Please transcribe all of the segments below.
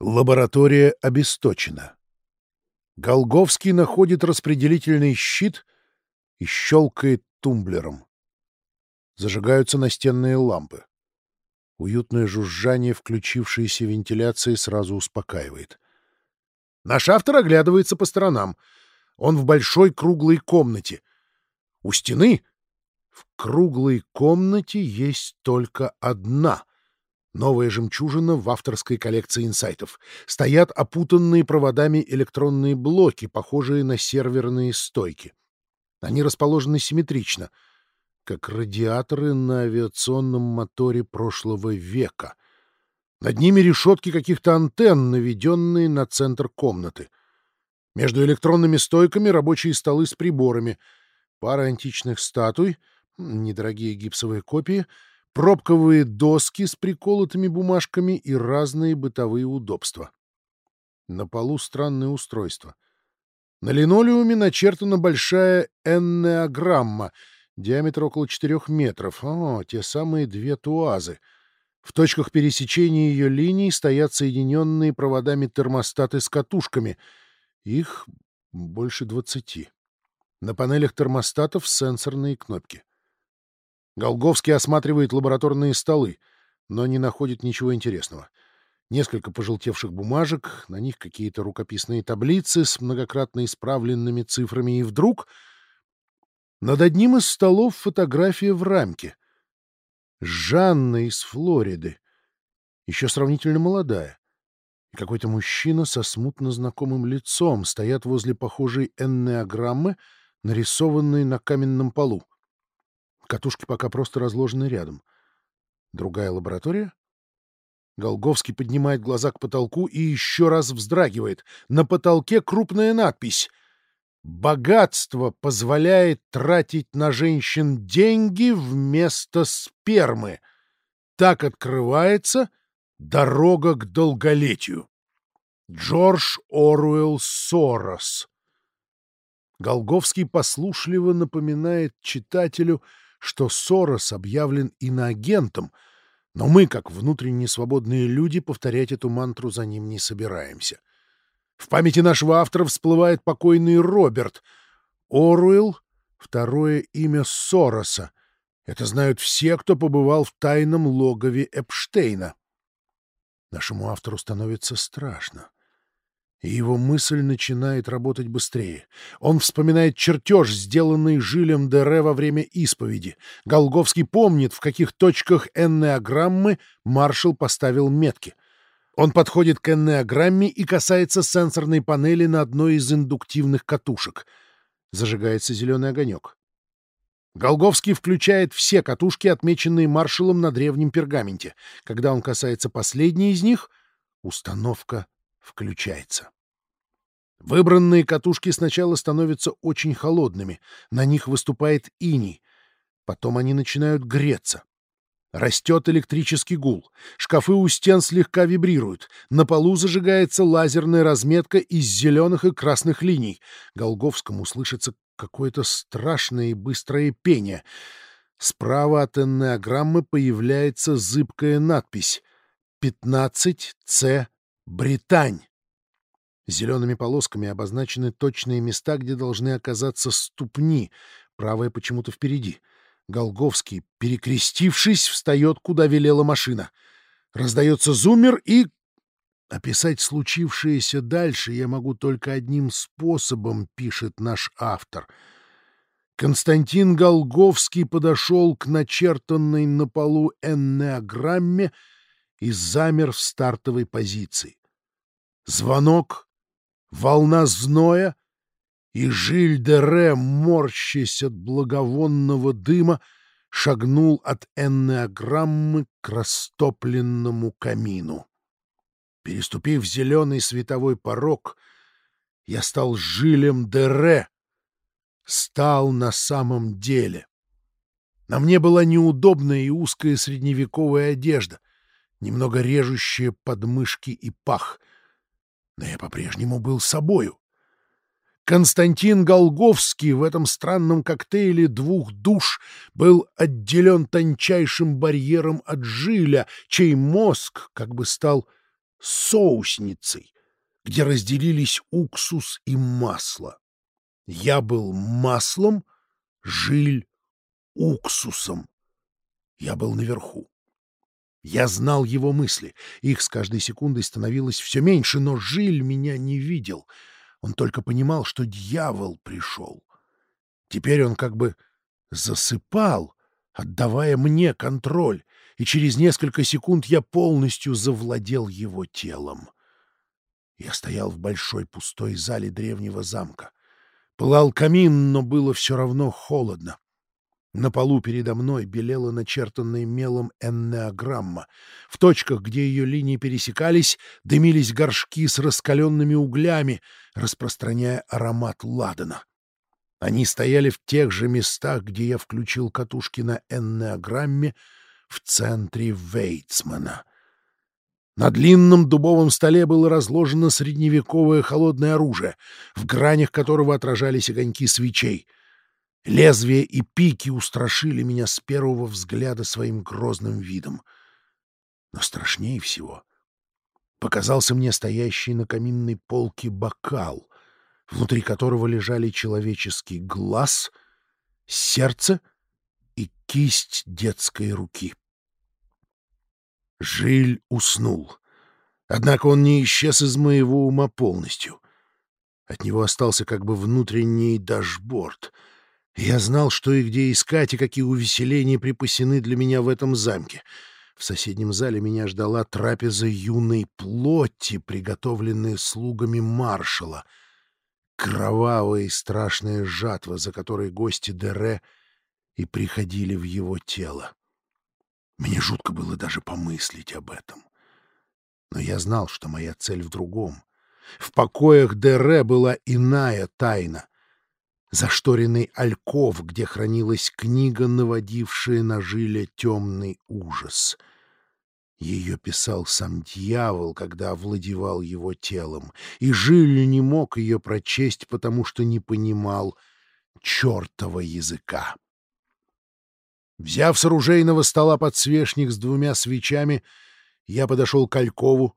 Лаборатория обесточена. Голговский находит распределительный щит и щелкает тумблером. Зажигаются настенные лампы. Уютное жужжание включившейся вентиляции сразу успокаивает. Наш автор оглядывается по сторонам. Он в большой круглой комнате. У стены в круглой комнате есть только одна — Новая жемчужина в авторской коллекции инсайтов. Стоят опутанные проводами электронные блоки, похожие на серверные стойки. Они расположены симметрично, как радиаторы на авиационном моторе прошлого века. Над ними решетки каких-то антенн, наведенные на центр комнаты. Между электронными стойками рабочие столы с приборами, пара античных статуй, недорогие гипсовые копии — пробковые доски с приколотыми бумажками и разные бытовые удобства. На полу странное устройство. На линолеуме начертана большая эннеограмма, диаметр около 4 метров. О, те самые две туазы. В точках пересечения ее линий стоят соединенные проводами термостаты с катушками. Их больше двадцати. На панелях термостатов сенсорные кнопки. Голговский осматривает лабораторные столы, но не находит ничего интересного. Несколько пожелтевших бумажек, на них какие-то рукописные таблицы с многократно исправленными цифрами, и вдруг над одним из столов фотография в рамке. Жанна из Флориды, еще сравнительно молодая. И какой-то мужчина со смутно знакомым лицом стоят возле похожей эннеограммы, нарисованной на каменном полу. Катушки пока просто разложены рядом. Другая лаборатория? Голговский поднимает глаза к потолку и еще раз вздрагивает. На потолке крупная надпись. «Богатство позволяет тратить на женщин деньги вместо спермы. Так открывается дорога к долголетию». Джордж Оруэлл Сорос. Голговский послушливо напоминает читателю — что Сорос объявлен иноагентом, но мы, как внутренне свободные люди, повторять эту мантру за ним не собираемся. В памяти нашего автора всплывает покойный Роберт. Оруэлл — второе имя Сороса. Это знают все, кто побывал в тайном логове Эпштейна. Нашему автору становится страшно и его мысль начинает работать быстрее. Он вспоминает чертеж, сделанный Жилем Дере во время исповеди. Голговский помнит, в каких точках эннеограммы маршал поставил метки. Он подходит к эннеограмме и касается сенсорной панели на одной из индуктивных катушек. Зажигается зеленый огонек. Голговский включает все катушки, отмеченные маршалом на древнем пергаменте. Когда он касается последней из них, установка включается. Выбранные катушки сначала становятся очень холодными, на них выступает иней, потом они начинают греться. Растет электрический гул, шкафы у стен слегка вибрируют, на полу зажигается лазерная разметка из зеленых и красных линий. Голговскому слышится какое-то страшное и быстрое пение. Справа от эннеограммы появляется зыбкая надпись «15С Британь». Зелеными полосками обозначены точные места, где должны оказаться ступни, правая почему-то впереди. Голговский, перекрестившись, встает, куда велела машина. Раздается зуммер и... Описать случившееся дальше я могу только одним способом, пишет наш автор. Константин Голговский подошел к начертанной на полу эннеограмме и замер в стартовой позиции. Звонок волна зноя, и Жиль-де-Ре, морщась от благовонного дыма, шагнул от эннеограммы к растопленному камину. Переступив зеленый световой порог, я стал Жилем де стал на самом деле. На мне была неудобная и узкая средневековая одежда, немного режущая подмышки и пах — но я по-прежнему был собою. Константин Голговский в этом странном коктейле двух душ был отделен тончайшим барьером от жиля, чей мозг как бы стал соусницей, где разделились уксус и масло. Я был маслом, жиль уксусом. Я был наверху. Я знал его мысли. Их с каждой секундой становилось все меньше, но Жиль меня не видел. Он только понимал, что дьявол пришел. Теперь он как бы засыпал, отдавая мне контроль, и через несколько секунд я полностью завладел его телом. Я стоял в большой пустой зале древнего замка. Пылал камин, но было все равно холодно. На полу передо мной белела начертанная мелом эннеограмма. В точках, где ее линии пересекались, дымились горшки с раскаленными углями, распространяя аромат ладана. Они стояли в тех же местах, где я включил катушки на эннеограмме в центре Вейтсмана. На длинном дубовом столе было разложено средневековое холодное оружие, в гранях которого отражались огоньки свечей — Лезвия и пики устрашили меня с первого взгляда своим грозным видом. Но страшнее всего показался мне стоящий на каминной полке бокал, внутри которого лежали человеческий глаз, сердце и кисть детской руки. Жиль уснул. Однако он не исчез из моего ума полностью. От него остался как бы внутренний дашборд — я знал, что и где искать, и какие увеселения припасены для меня в этом замке. В соседнем зале меня ждала трапеза юной плоти, приготовленная слугами маршала. Кровавая и страшная жатва, за которой гости Дере и приходили в его тело. Мне жутко было даже помыслить об этом. Но я знал, что моя цель в другом. В покоях Дере была иная тайна — зашторенный альков, где хранилась книга, наводившая на жиле темный ужас. Ее писал сам дьявол, когда овладевал его телом, и Жиль не мог ее прочесть, потому что не понимал чертова языка. Взяв с оружейного стола подсвечник с двумя свечами, я подошел к Алькову,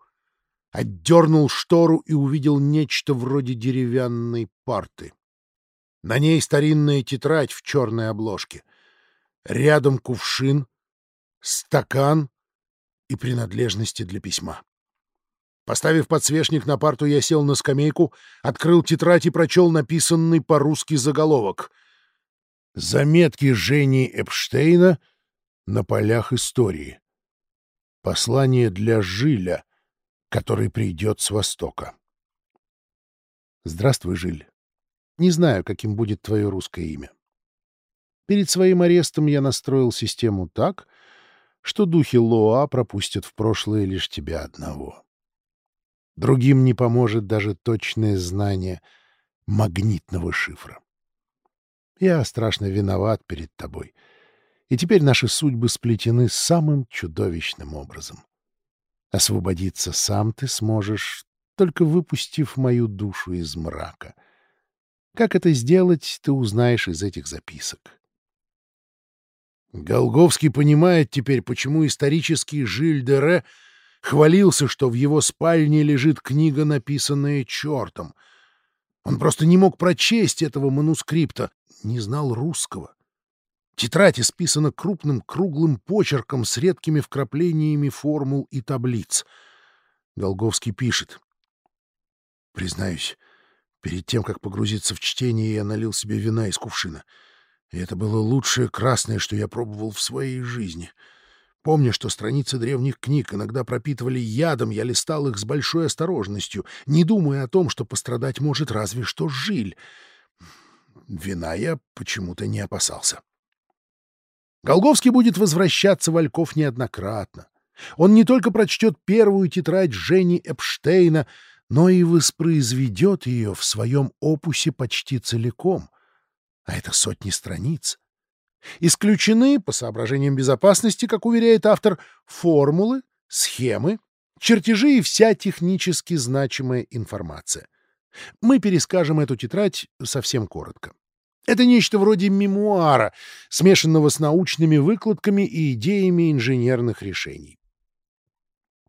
отдернул штору и увидел нечто вроде деревянной парты. На ней старинная тетрадь в черной обложке. Рядом кувшин, стакан и принадлежности для письма. Поставив подсвечник на парту, я сел на скамейку, открыл тетрадь и прочел написанный по-русски заголовок. «Заметки Жени Эпштейна на полях истории. Послание для Жиля, который придет с Востока». «Здравствуй, Жиль. Не знаю, каким будет твое русское имя. Перед своим арестом я настроил систему так, что духи Лоа пропустят в прошлое лишь тебя одного. Другим не поможет даже точное знание магнитного шифра. Я страшно виноват перед тобой, и теперь наши судьбы сплетены самым чудовищным образом. Освободиться сам ты сможешь, только выпустив мою душу из мрака — как это сделать, ты узнаешь из этих записок. Голговский понимает теперь, почему исторический Жиль де Ре хвалился, что в его спальне лежит книга, написанная чертом. Он просто не мог прочесть этого манускрипта, не знал русского. Тетрадь исписана крупным круглым почерком с редкими вкраплениями формул и таблиц. Голговский пишет. Признаюсь, Перед тем, как погрузиться в чтение, я налил себе вина из кувшина. И это было лучшее красное, что я пробовал в своей жизни. Помня, что страницы древних книг иногда пропитывали ядом, я листал их с большой осторожностью, не думая о том, что пострадать может разве что жиль. Вина я почему-то не опасался. Голговский будет возвращаться в Ольков неоднократно. Он не только прочтет первую тетрадь Жени Эпштейна, но и воспроизведет ее в своем опусе почти целиком, а это сотни страниц. Исключены, по соображениям безопасности, как уверяет автор, формулы, схемы, чертежи и вся технически значимая информация. Мы перескажем эту тетрадь совсем коротко. Это нечто вроде мемуара, смешанного с научными выкладками и идеями инженерных решений.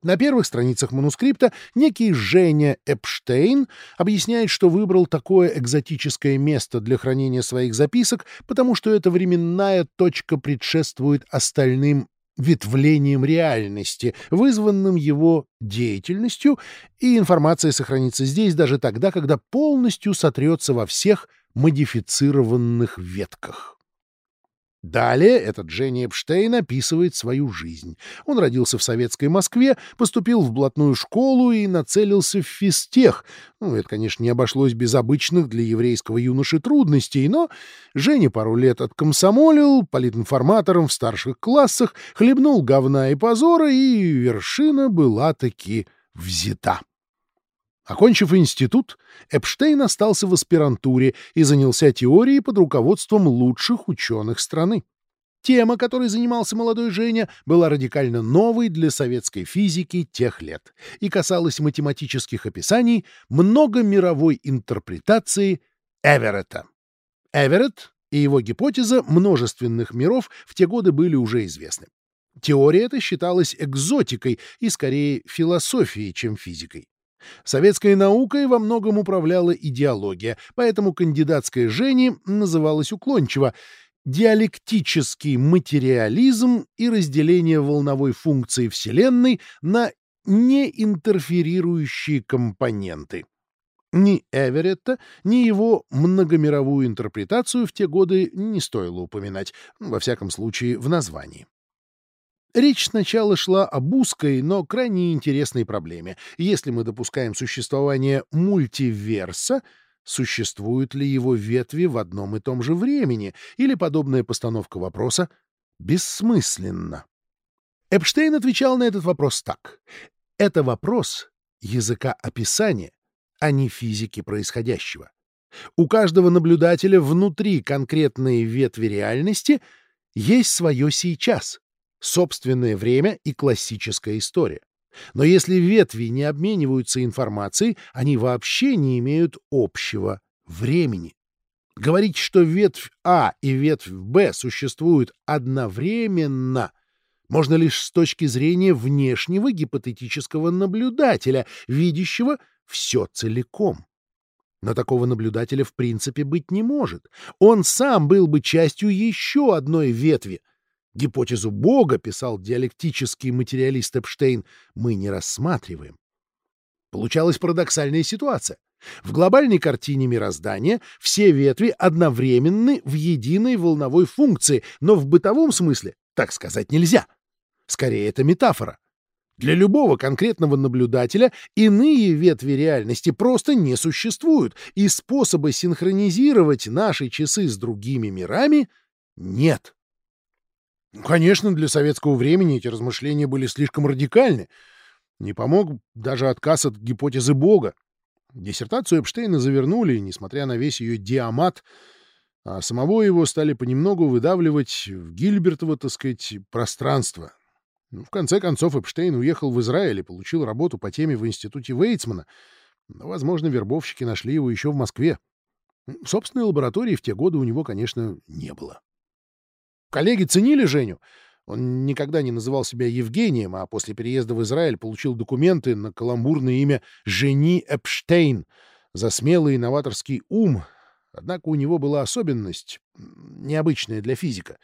На первых страницах манускрипта некий Женя Эпштейн объясняет, что выбрал такое экзотическое место для хранения своих записок, потому что эта временная точка предшествует остальным ветвлением реальности, вызванным его деятельностью, и информация сохранится здесь даже тогда, когда полностью сотрется во всех модифицированных ветках. Далее этот Дженни Эпштейн описывает свою жизнь. Он родился в советской Москве, поступил в блатную школу и нацелился в физтех. Ну, это, конечно, не обошлось без обычных для еврейского юноши трудностей, но Женя пару лет откомсомолил, политинформатором в старших классах, хлебнул говна и позора, и вершина была таки взята. Окончив институт, Эпштейн остался в аспирантуре и занялся теорией под руководством лучших ученых страны. Тема, которой занимался молодой Женя, была радикально новой для советской физики тех лет и касалась математических описаний многомировой интерпретации Эверетта. Эверетт и его гипотеза множественных миров в те годы были уже известны. Теория эта считалась экзотикой и скорее философией, чем физикой. Советской наукой во многом управляла идеология, поэтому кандидатская Жени называлась уклончиво диалектический материализм и разделение волновой функции Вселенной на неинтерферирующие компоненты. Ни Эверетта, ни его многомировую интерпретацию в те годы не стоило упоминать, во всяком случае в названии. Речь сначала шла об узкой, но крайне интересной проблеме. Если мы допускаем существование мультиверса, существуют ли его ветви в одном и том же времени, или подобная постановка вопроса бессмысленна? Эпштейн отвечал на этот вопрос так. Это вопрос языка описания, а не физики происходящего. У каждого наблюдателя внутри конкретной ветви реальности есть свое «сейчас», собственное время и классическая история. Но если ветви не обмениваются информацией, они вообще не имеют общего времени. Говорить, что ветвь А и ветвь Б существуют одновременно, можно лишь с точки зрения внешнего гипотетического наблюдателя, видящего все целиком. Но такого наблюдателя в принципе быть не может. Он сам был бы частью еще одной ветви, Гипотезу Бога, писал диалектический материалист Эпштейн, мы не рассматриваем. Получалась парадоксальная ситуация. В глобальной картине мироздания все ветви одновременны в единой волновой функции, но в бытовом смысле так сказать нельзя. Скорее, это метафора. Для любого конкретного наблюдателя иные ветви реальности просто не существуют, и способа синхронизировать наши часы с другими мирами нет. Ну, конечно, для советского времени эти размышления были слишком радикальны. Не помог даже отказ от гипотезы Бога. Диссертацию Эпштейна завернули, несмотря на весь ее диамат, а самого его стали понемногу выдавливать в Гильбертово, так сказать, пространство. Ну, в конце концов, Эпштейн уехал в Израиль и получил работу по теме в институте Вейцмана. Но, возможно, вербовщики нашли его еще в Москве. Собственной лаборатории в те годы у него, конечно, не было. Коллеги ценили Женю. Он никогда не называл себя Евгением, а после переезда в Израиль получил документы на каламбурное имя Жени Эпштейн за смелый инноваторский ум. Однако у него была особенность, необычная для физика.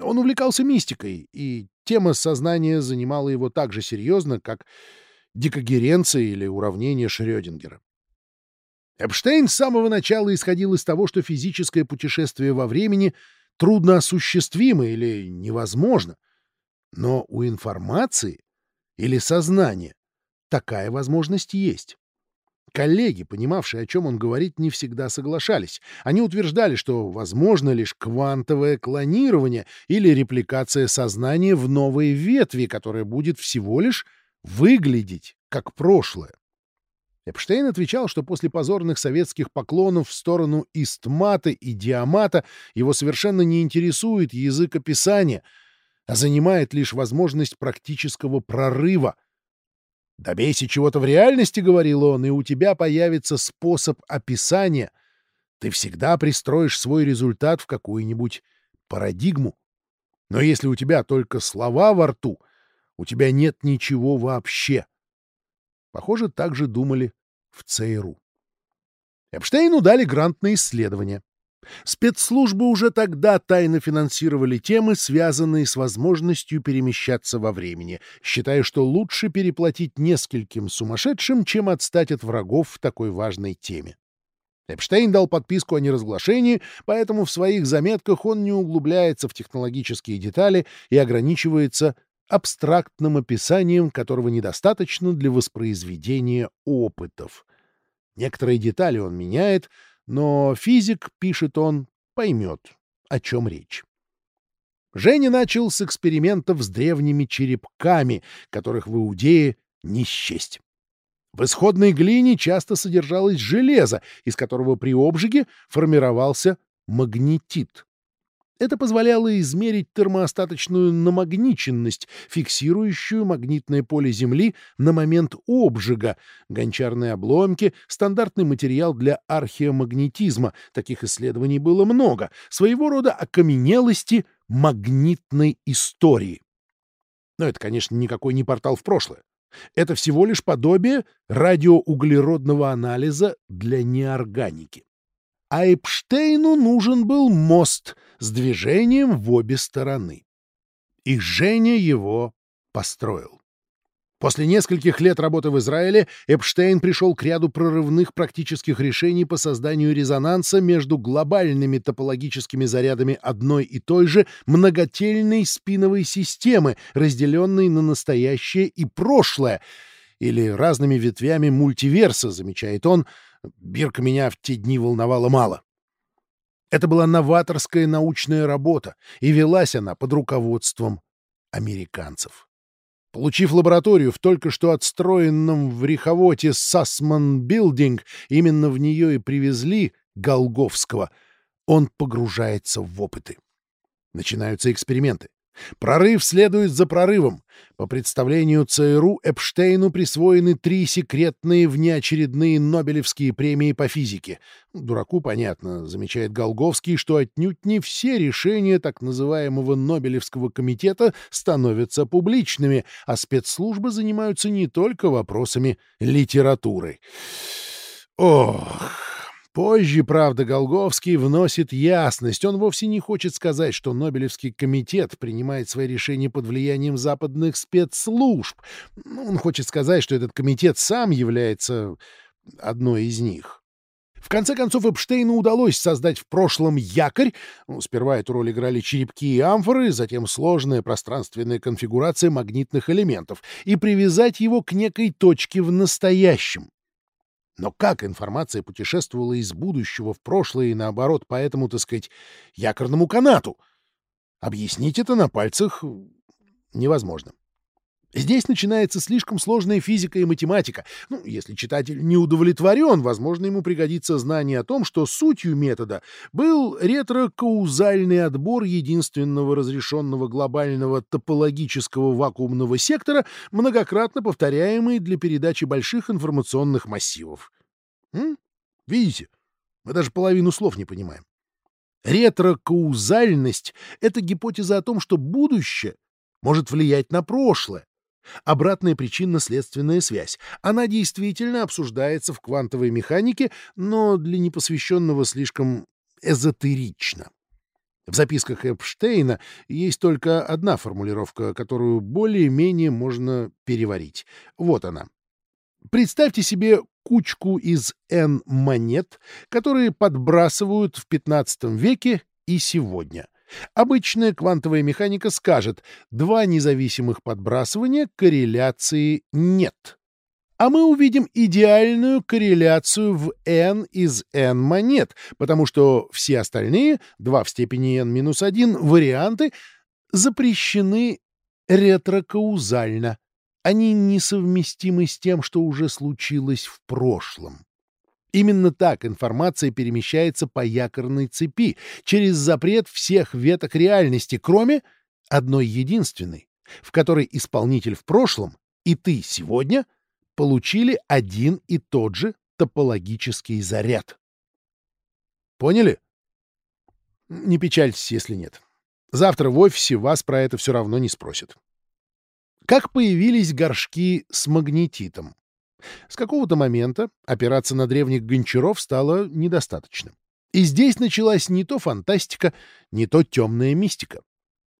Он увлекался мистикой, и тема сознания занимала его так же серьезно, как дикогеренция или уравнение Шрёдингера. Эпштейн с самого начала исходил из того, что физическое путешествие во времени — трудно осуществимо или невозможно. Но у информации или сознания такая возможность есть. Коллеги, понимавшие, о чем он говорит, не всегда соглашались. Они утверждали, что возможно лишь квантовое клонирование или репликация сознания в новой ветви, которая будет всего лишь выглядеть как прошлое. Эпштейн отвечал, что после позорных советских поклонов в сторону Истмата и Диамата его совершенно не интересует язык описания, а занимает лишь возможность практического прорыва. «Добейся чего-то в реальности», — говорил он, — «и у тебя появится способ описания. Ты всегда пристроишь свой результат в какую-нибудь парадигму. Но если у тебя только слова во рту, У тебя нет ничего вообще. Похоже, так же думали в ЦРУ. Эпштейну дали грант на исследование. Спецслужбы уже тогда тайно финансировали темы, связанные с возможностью перемещаться во времени, считая, что лучше переплатить нескольким сумасшедшим, чем отстать от врагов в такой важной теме. Эпштейн дал подписку о неразглашении, поэтому в своих заметках он не углубляется в технологические детали и ограничивается абстрактным описанием, которого недостаточно для воспроизведения опытов. Некоторые детали он меняет, но физик, пишет он, поймет, о чем речь. Женя начал с экспериментов с древними черепками, которых в Иудее не счесть. В исходной глине часто содержалось железо, из которого при обжиге формировался магнетит. Это позволяло измерить термоостаточную намагниченность, фиксирующую магнитное поле Земли на момент обжига, гончарные обломки, стандартный материал для археомагнетизма, таких исследований было много, своего рода окаменелости магнитной истории. Но это, конечно, никакой не портал в прошлое. Это всего лишь подобие радиоуглеродного анализа для неорганики а Эпштейну нужен был мост с движением в обе стороны. И Женя его построил. После нескольких лет работы в Израиле Эпштейн пришел к ряду прорывных практических решений по созданию резонанса между глобальными топологическими зарядами одной и той же многотельной спиновой системы, разделенной на настоящее и прошлое, или разными ветвями мультиверса, замечает он, Бирка меня в те дни волновала мало. Это была новаторская научная работа, и велась она под руководством американцев. Получив лабораторию в только что отстроенном в Риховоте Сасман Билдинг, именно в нее и привезли Голговского, он погружается в опыты. Начинаются эксперименты. Прорыв следует за прорывом. По представлению ЦРУ Эпштейну присвоены три секретные внеочередные Нобелевские премии по физике. Дураку понятно, замечает Голговский, что отнюдь не все решения так называемого Нобелевского комитета становятся публичными, а спецслужбы занимаются не только вопросами литературы. Ох... Позже, правда, Голговский вносит ясность. Он вовсе не хочет сказать, что Нобелевский комитет принимает свои решения под влиянием западных спецслужб. Он хочет сказать, что этот комитет сам является одной из них. В конце концов, Эпштейну удалось создать в прошлом якорь. Ну, сперва эту роль играли черепки и амфоры, затем сложная пространственная конфигурация магнитных элементов, и привязать его к некой точке в настоящем. Но как информация путешествовала из будущего в прошлое и наоборот по этому, так сказать, якорному канату? Объяснить это на пальцах невозможно. Здесь начинается слишком сложная физика и математика. Ну, если читатель не удовлетворен, возможно, ему пригодится знание о том, что сутью метода был ретрокаузальный отбор единственного разрешенного глобального топологического вакуумного сектора, многократно повторяемый для передачи больших информационных массивов. М? Видите? Мы даже половину слов не понимаем. Ретрокаузальность — это гипотеза о том, что будущее может влиять на прошлое, Обратная причинно-следственная связь. Она действительно обсуждается в квантовой механике, но для непосвященного слишком эзотерично. В записках Эпштейна есть только одна формулировка, которую более-менее можно переварить. Вот она. Представьте себе кучку из N монет, которые подбрасывают в 15 веке и сегодня. Обычная квантовая механика скажет, два независимых подбрасывания корреляции нет. А мы увидим идеальную корреляцию в n из n монет, потому что все остальные, 2 в степени n-1, варианты запрещены ретрокаузально. Они несовместимы с тем, что уже случилось в прошлом. Именно так информация перемещается по якорной цепи, через запрет всех веток реальности, кроме одной единственной, в которой исполнитель в прошлом и ты сегодня получили один и тот же топологический заряд. Поняли? Не печальтесь, если нет. Завтра в офисе вас про это все равно не спросят. Как появились горшки с магнетитом? С какого-то момента опираться на древних гончаров стало недостаточным. И здесь началась не то фантастика, не то темная мистика.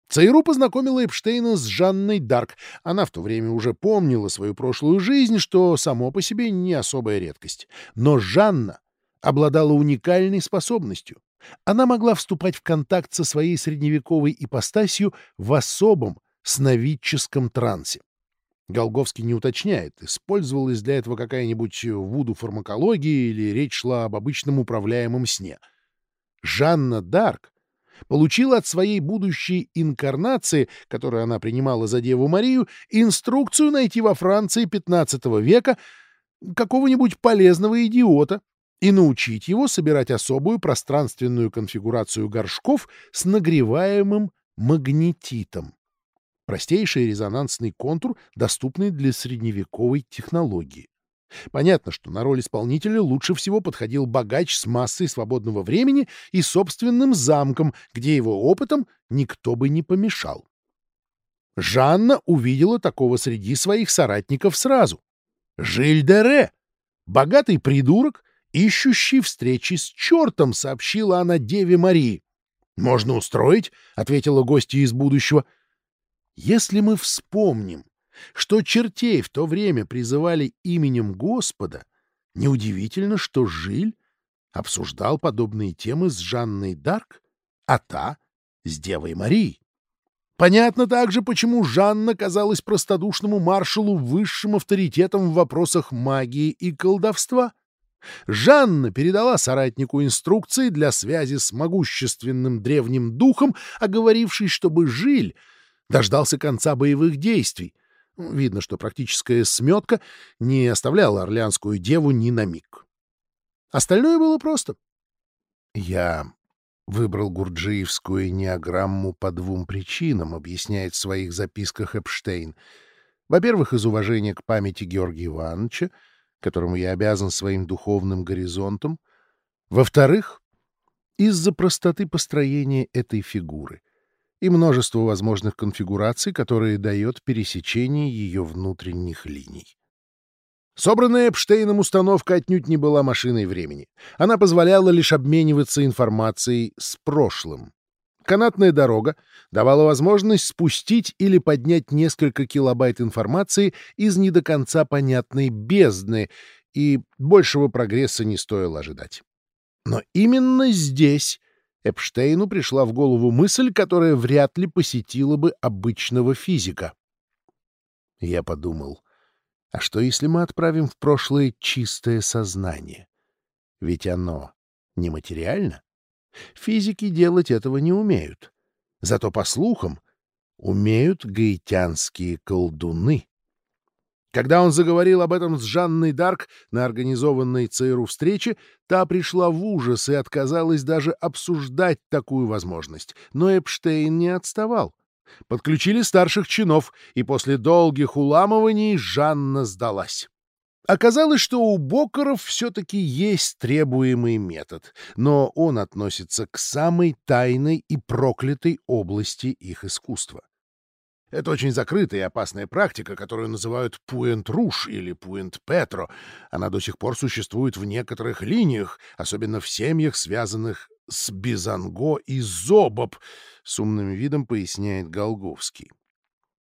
ЦРУ познакомила Эпштейна с Жанной Дарк. Она в то время уже помнила свою прошлую жизнь, что само по себе не особая редкость. Но Жанна обладала уникальной способностью. Она могла вступать в контакт со своей средневековой ипостасью в особом сновидческом трансе. Голговский не уточняет, использовалась для этого какая-нибудь вуду-фармакология или речь шла об обычном управляемом сне. Жанна Дарк получила от своей будущей инкарнации, которую она принимала за Деву Марию, инструкцию найти во Франции XV века какого-нибудь полезного идиота и научить его собирать особую пространственную конфигурацию горшков с нагреваемым магнетитом простейший резонансный контур, доступный для средневековой технологии. Понятно, что на роль исполнителя лучше всего подходил богач с массой свободного времени и собственным замком, где его опытом никто бы не помешал. Жанна увидела такого среди своих соратников сразу. Жиль де Ре, богатый придурок, ищущий встречи с чертом, сообщила она Деве Марии. «Можно устроить», — ответила гостья из будущего, — если мы вспомним, что чертей в то время призывали именем Господа, неудивительно, что Жиль обсуждал подобные темы с Жанной Дарк, а та — с Девой Марией. Понятно также, почему Жанна казалась простодушному маршалу высшим авторитетом в вопросах магии и колдовства. Жанна передала соратнику инструкции для связи с могущественным древним духом, оговорившись, чтобы Жиль дождался конца боевых действий. Видно, что практическая сметка не оставляла Орлеанскую деву ни на миг. Остальное было просто. Я выбрал гурджиевскую неограмму по двум причинам, объясняет в своих записках Эпштейн. Во-первых, из уважения к памяти Георгия Ивановича, которому я обязан своим духовным горизонтом. Во-вторых, из-за простоты построения этой фигуры — и множество возможных конфигураций, которые дает пересечение ее внутренних линий. Собранная Эпштейном установка отнюдь не была машиной времени. Она позволяла лишь обмениваться информацией с прошлым. Канатная дорога давала возможность спустить или поднять несколько килобайт информации из не до конца понятной бездны, и большего прогресса не стоило ожидать. Но именно здесь Эпштейну пришла в голову мысль, которая вряд ли посетила бы обычного физика. Я подумал, а что если мы отправим в прошлое чистое сознание? Ведь оно нематериально. Физики делать этого не умеют. Зато, по слухам, умеют гаитянские колдуны. Когда он заговорил об этом с Жанной Дарк на организованной ЦРУ встрече, та пришла в ужас и отказалась даже обсуждать такую возможность. Но Эпштейн не отставал. Подключили старших чинов, и после долгих уламываний Жанна сдалась. Оказалось, что у Бокеров все-таки есть требуемый метод, но он относится к самой тайной и проклятой области их искусства. Это очень закрытая и опасная практика, которую называют пуэнт-руш или пуэнт-петро. Она до сих пор существует в некоторых линиях, особенно в семьях, связанных с Бизанго и Зобоб, с умным видом поясняет Голговский.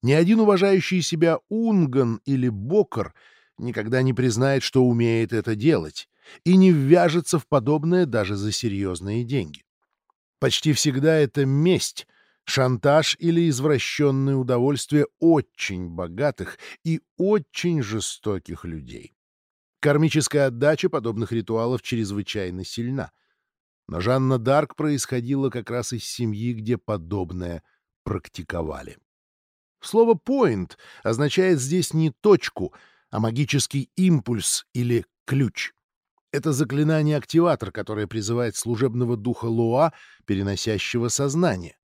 Ни один уважающий себя Унган или Бокер никогда не признает, что умеет это делать, и не ввяжется в подобное даже за серьезные деньги. Почти всегда это месть — шантаж или извращенное удовольствие очень богатых и очень жестоких людей. Кармическая отдача подобных ритуалов чрезвычайно сильна. Но Жанна Дарк происходила как раз из семьи, где подобное практиковали. Слово «point» означает здесь не точку, а магический импульс или ключ. Это заклинание-активатор, которое призывает служебного духа Луа, переносящего сознание.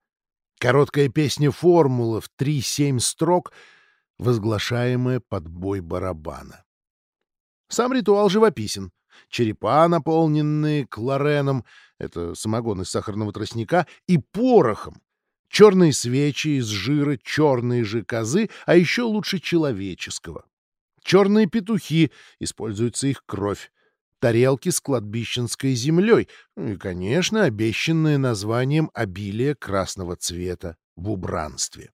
Короткая песня формула в три-семь строк, возглашаемая под бой барабана. Сам ритуал живописен. Черепа, наполненные клареном, это самогон из сахарного тростника, и порохом. черные свечи из жира черные же козы, а еще лучше человеческого. Черные петухи, используется их кровь, тарелки с кладбищенской землей и, конечно, обещанное названием обилие красного цвета в убранстве.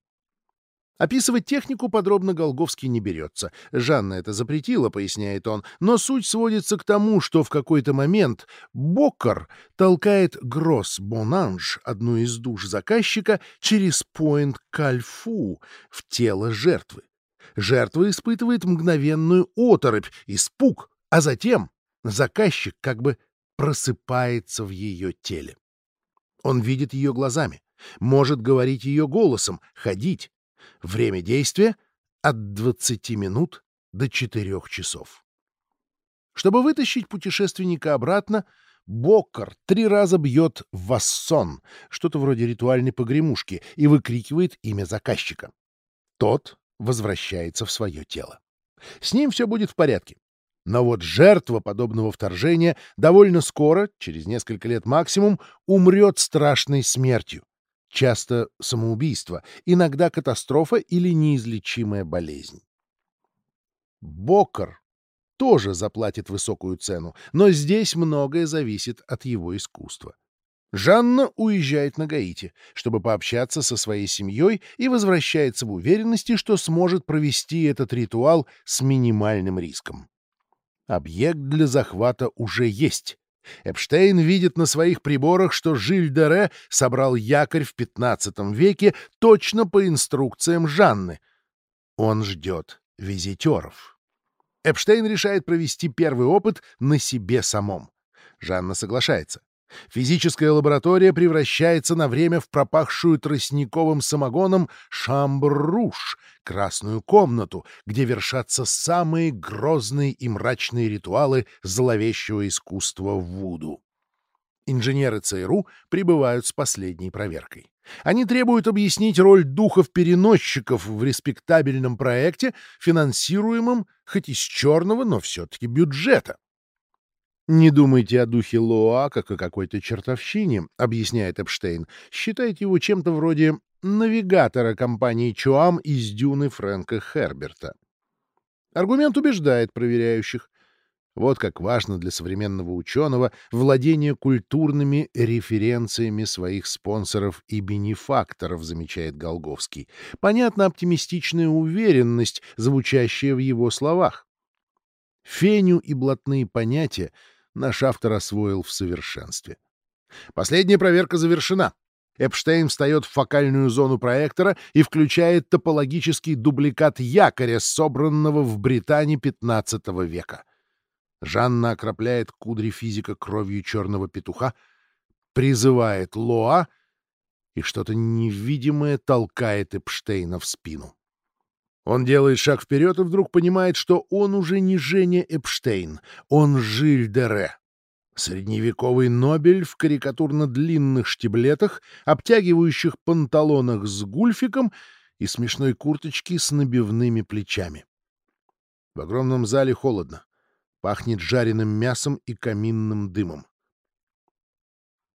Описывать технику подробно Голговский не берется. Жанна это запретила, поясняет он, но суть сводится к тому, что в какой-то момент Боккар толкает Гросс Бонанж, одну из душ заказчика, через поинт Кальфу в тело жертвы. Жертва испытывает мгновенную оторопь, испуг, а затем заказчик как бы просыпается в ее теле. Он видит ее глазами, может говорить ее голосом, ходить. Время действия — от 20 минут до 4 часов. Чтобы вытащить путешественника обратно, Боккар три раза бьет вассон, что-то вроде ритуальной погремушки, и выкрикивает имя заказчика. Тот возвращается в свое тело. С ним все будет в порядке. Но вот жертва подобного вторжения довольно скоро, через несколько лет максимум, умрет страшной смертью. Часто самоубийство, иногда катастрофа или неизлечимая болезнь. Бокер тоже заплатит высокую цену, но здесь многое зависит от его искусства. Жанна уезжает на Гаити, чтобы пообщаться со своей семьей и возвращается в уверенности, что сможет провести этот ритуал с минимальным риском. Объект для захвата уже есть. Эпштейн видит на своих приборах, что Жиль де собрал якорь в XV веке точно по инструкциям Жанны. Он ждет визитеров. Эпштейн решает провести первый опыт на себе самом. Жанна соглашается. Физическая лаборатория превращается на время в пропахшую тростниковым самогоном шамбр-руш, красную комнату, где вершатся самые грозные и мрачные ритуалы зловещего искусства Вуду. Инженеры ЦРУ прибывают с последней проверкой. Они требуют объяснить роль духов-переносчиков в респектабельном проекте, финансируемом хоть из черного, но все-таки бюджета. «Не думайте о духе Лоа, как о какой-то чертовщине», — объясняет Эпштейн. «Считайте его чем-то вроде навигатора компании Чуам из дюны Фрэнка Херберта». Аргумент убеждает проверяющих. Вот как важно для современного ученого владение культурными референциями своих спонсоров и бенефакторов, замечает Голговский. Понятна оптимистичная уверенность, звучащая в его словах. Феню и блатные понятия наш автор освоил в совершенстве. Последняя проверка завершена. Эпштейн встает в фокальную зону проектора и включает топологический дубликат якоря, собранного в Британии XV века. Жанна окропляет кудри физика кровью черного петуха, призывает Лоа, и что-то невидимое толкает Эпштейна в спину. Он делает шаг вперед и вдруг понимает, что он уже не Женя Эпштейн, он Жиль Дере. Средневековый Нобель в карикатурно-длинных штиблетах, обтягивающих панталонах с гульфиком и смешной курточке с набивными плечами. В огромном зале холодно. Пахнет жареным мясом и каминным дымом.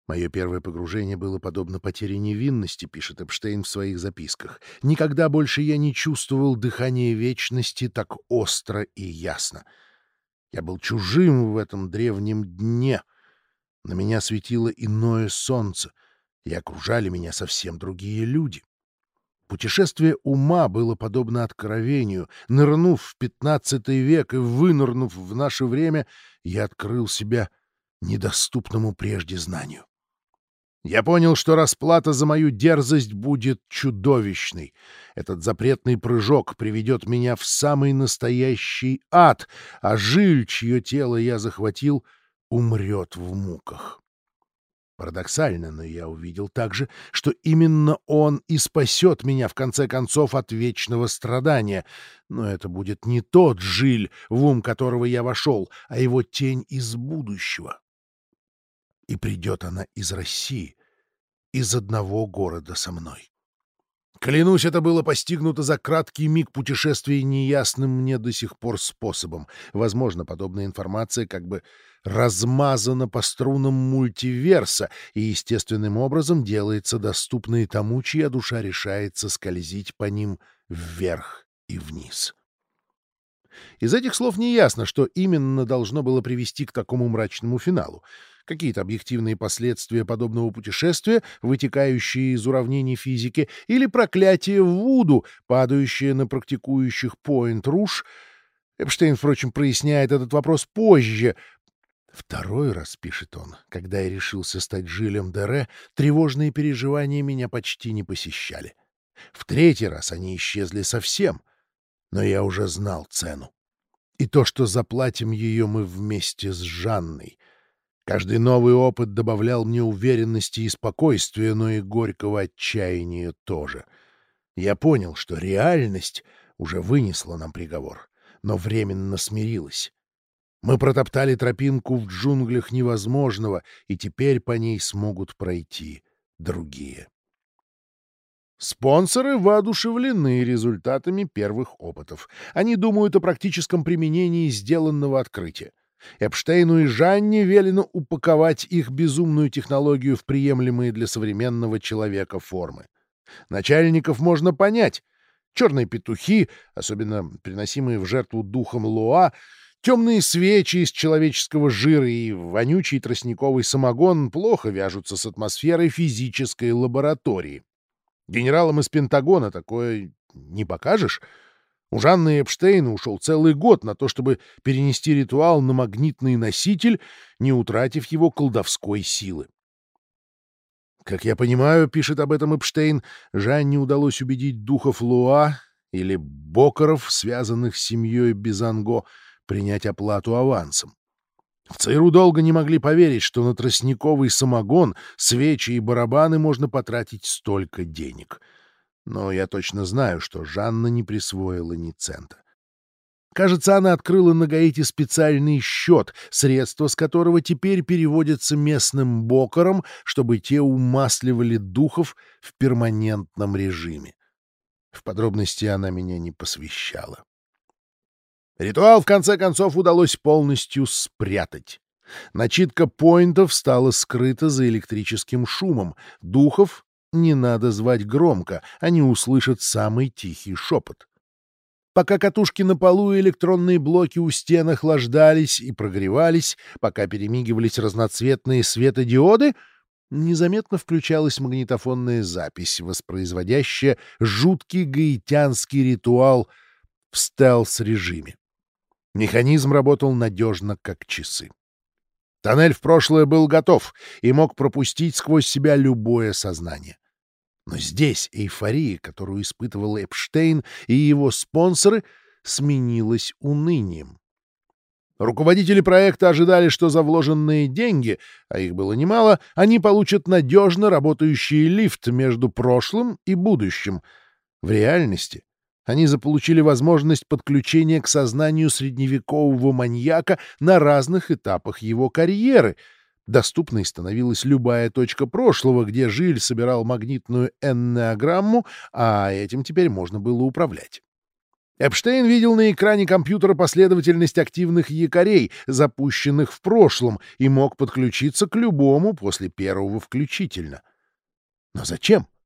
Мое первое погружение было подобно потере невинности, пишет Эпштейн в своих записках. Никогда больше я не чувствовал дыхание вечности так остро и ясно. Я был чужим в этом древнем дне. На меня светило иное солнце, и окружали меня совсем другие люди. Путешествие ума было подобно откровению. Нырнув в пятнадцатый век и вынырнув в наше время, я открыл себя недоступному прежде знанию. Я понял, что расплата за мою дерзость будет чудовищной. Этот запретный прыжок приведет меня в самый настоящий ад, а жиль, чье тело я захватил, умрет в муках. Парадоксально, но я увидел также, что именно он и спасет меня, в конце концов, от вечного страдания. Но это будет не тот жиль, в ум которого я вошел, а его тень из будущего. И придет она из России, из одного города со мной. Клянусь, это было постигнуто за краткий миг путешествия неясным мне до сих пор способом. Возможно, подобная информация как бы размазана по струнам мультиверса и естественным образом делается доступной тому, чья душа решается скользить по ним вверх и вниз. Из этих слов не ясно, что именно должно было привести к такому мрачному финалу какие-то объективные последствия подобного путешествия, вытекающие из уравнений физики, или проклятие Вуду, падающее на практикующих Пойнт-Руш. Эпштейн, впрочем, проясняет этот вопрос позже. Второй раз, пишет он, когда я решился стать Жилем Дере, тревожные переживания меня почти не посещали. В третий раз они исчезли совсем, но я уже знал цену. И то, что заплатим ее мы вместе с Жанной. Каждый новый опыт добавлял мне уверенности и спокойствия, но и горького отчаяния тоже. Я понял, что реальность уже вынесла нам приговор, но временно смирилась. Мы протоптали тропинку в джунглях невозможного, и теперь по ней смогут пройти другие. Спонсоры воодушевлены результатами первых опытов. Они думают о практическом применении сделанного открытия. Эпштейну и Жанне велено упаковать их безумную технологию в приемлемые для современного человека формы. Начальников можно понять. Черные петухи, особенно приносимые в жертву духом Луа, темные свечи из человеческого жира и вонючий тростниковый самогон плохо вяжутся с атмосферой физической лаборатории. Генералам из Пентагона такое не покажешь — у Жанны Эпштейна ушел целый год на то, чтобы перенести ритуал на магнитный носитель, не утратив его колдовской силы. Как я понимаю, пишет об этом Эпштейн, Жанне удалось убедить духов Луа или Бокоров, связанных с семьей Бизанго, принять оплату авансом. В ЦРУ долго не могли поверить, что на тростниковый самогон, свечи и барабаны можно потратить столько денег — но я точно знаю, что Жанна не присвоила ни цента. Кажется, она открыла на Гаити специальный счет, средства с которого теперь переводятся местным бокером, чтобы те умасливали духов в перманентном режиме. В подробности она меня не посвящала. Ритуал, в конце концов, удалось полностью спрятать. Начитка поинтов стала скрыта за электрическим шумом, духов не надо звать громко, они услышат самый тихий шепот. Пока катушки на полу и электронные блоки у стен охлаждались и прогревались, пока перемигивались разноцветные светодиоды, незаметно включалась магнитофонная запись, воспроизводящая жуткий гаитянский ритуал в стелс-режиме. Механизм работал надежно, как часы. Тоннель в прошлое был готов и мог пропустить сквозь себя любое сознание. Но здесь эйфория, которую испытывал Эпштейн и его спонсоры, сменилась унынием. Руководители проекта ожидали, что за вложенные деньги, а их было немало, они получат надежно работающий лифт между прошлым и будущим. В реальности они заполучили возможность подключения к сознанию средневекового маньяка на разных этапах его карьеры. Доступной становилась любая точка прошлого, где Жиль собирал магнитную эннеограмму, а этим теперь можно было управлять. Эпштейн видел на экране компьютера последовательность активных якорей, запущенных в прошлом, и мог подключиться к любому после первого включительно. Но зачем? —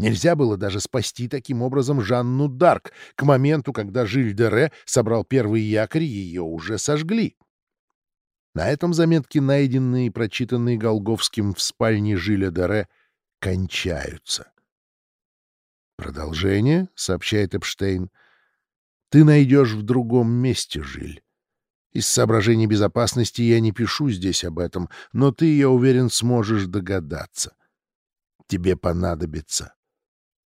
Нельзя было даже спасти таким образом Жанну Дарк. К моменту, когда Жиль де Ре собрал первый якорь, ее уже сожгли. На этом заметки, найденные и прочитанные Голговским в спальне Жиля де Ре, кончаются. «Продолжение», — сообщает Эпштейн, — «ты найдешь в другом месте, Жиль. Из соображений безопасности я не пишу здесь об этом, но ты, я уверен, сможешь догадаться. Тебе понадобится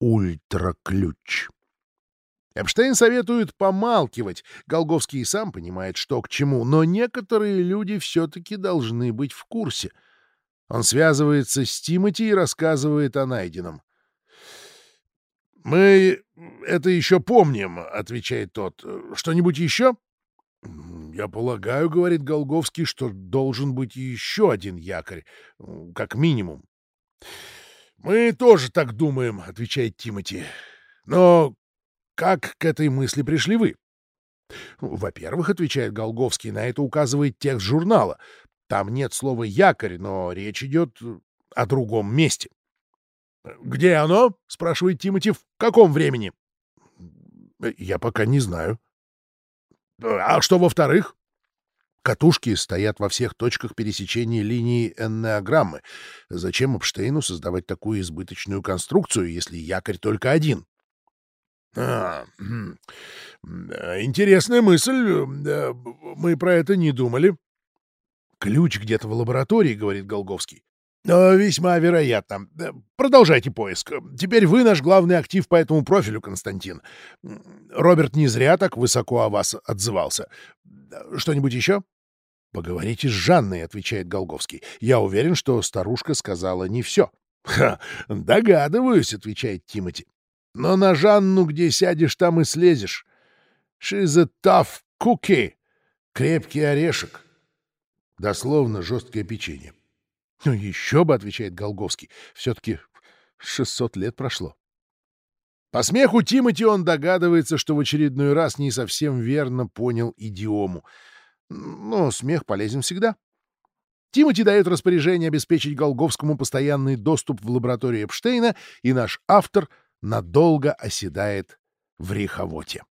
ультраключ. Эпштейн советует помалкивать. Голговский и сам понимает, что к чему, но некоторые люди все-таки должны быть в курсе. Он связывается с Тимати и рассказывает о найденном. «Мы это еще помним», — отвечает тот. «Что-нибудь еще?» «Я полагаю, — говорит Голговский, — что должен быть еще один якорь, как минимум». «Мы тоже так думаем», — отвечает Тимати. «Но как к этой мысли пришли вы?» «Во-первых, — отвечает Голговский, — на это указывает текст журнала. Там нет слова «якорь», но речь идет о другом месте». «Где оно?» — спрашивает Тимати. «В каком времени?» «Я пока не знаю». «А что во-вторых?» Катушки стоят во всех точках пересечения линии эннеограммы. Зачем Эпштейну создавать такую избыточную конструкцию, если якорь только один? А, хм, интересная мысль. Мы про это не думали. Ключ где-то в лаборатории, говорит Голговский. Весьма вероятно. Продолжайте поиск. Теперь вы наш главный актив по этому профилю, Константин. Роберт не зря так высоко о вас отзывался. Что-нибудь еще? Поговорите с Жанной, отвечает Голговский. Я уверен, что старушка сказала не все. Ха, догадываюсь, отвечает Тимати. Но на Жанну, где сядешь, там и слезешь. She's a tough cookie. Крепкий орешек. Дословно жесткое печенье. Ну, еще бы, отвечает Голговский. Все-таки 600 лет прошло. По смеху Тимати он догадывается, что в очередной раз не совсем верно понял идиому. Но смех полезен всегда. Тимати дает распоряжение обеспечить Голговскому постоянный доступ в лабораторию Эпштейна, и наш автор надолго оседает в Риховоте.